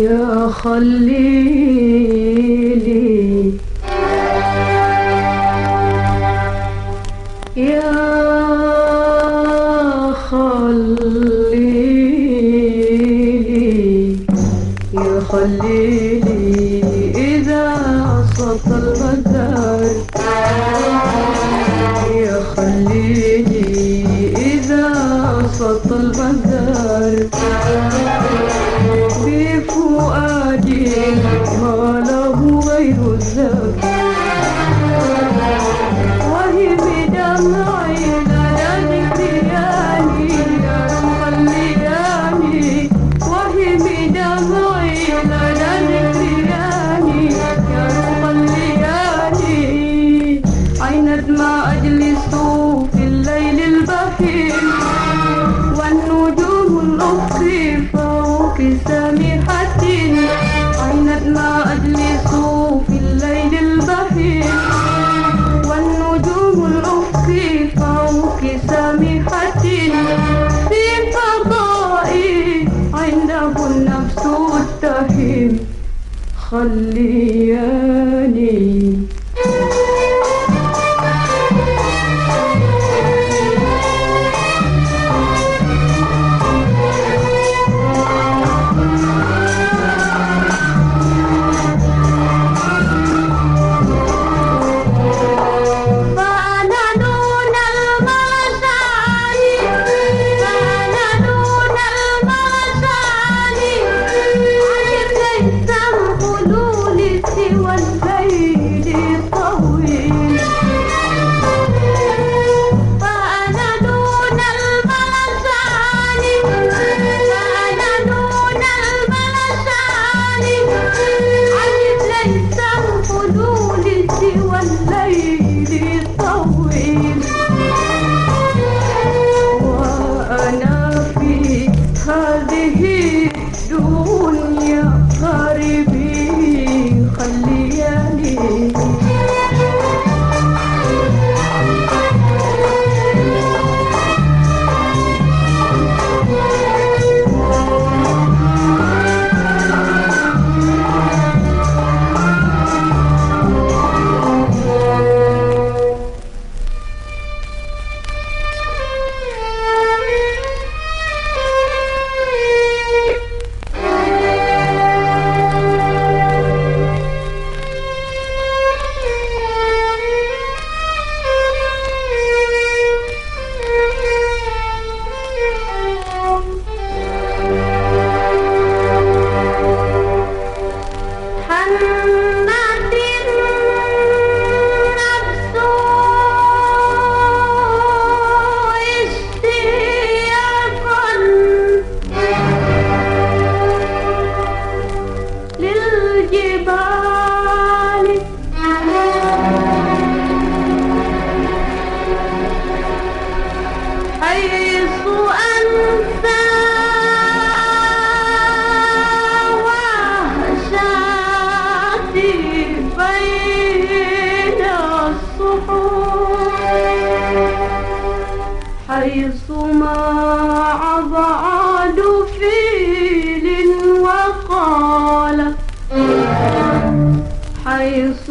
خليلي. يا خليلي. يا خليلي إذا صوت الغدار يا خليلي إذا صوت الغدار فوق ما أجلس في الليل البحير. والنجوم الأفق فوق سامحة في فضائي عنده النفس التهيم خلياني عجب ليس الخلول سوى الليل. حيث أنسى وحشاتي بين الصحون حيث ما أبعد فيل وقال حيث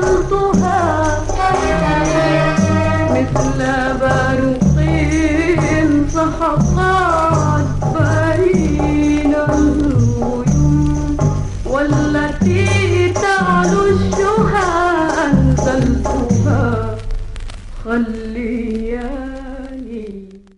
这多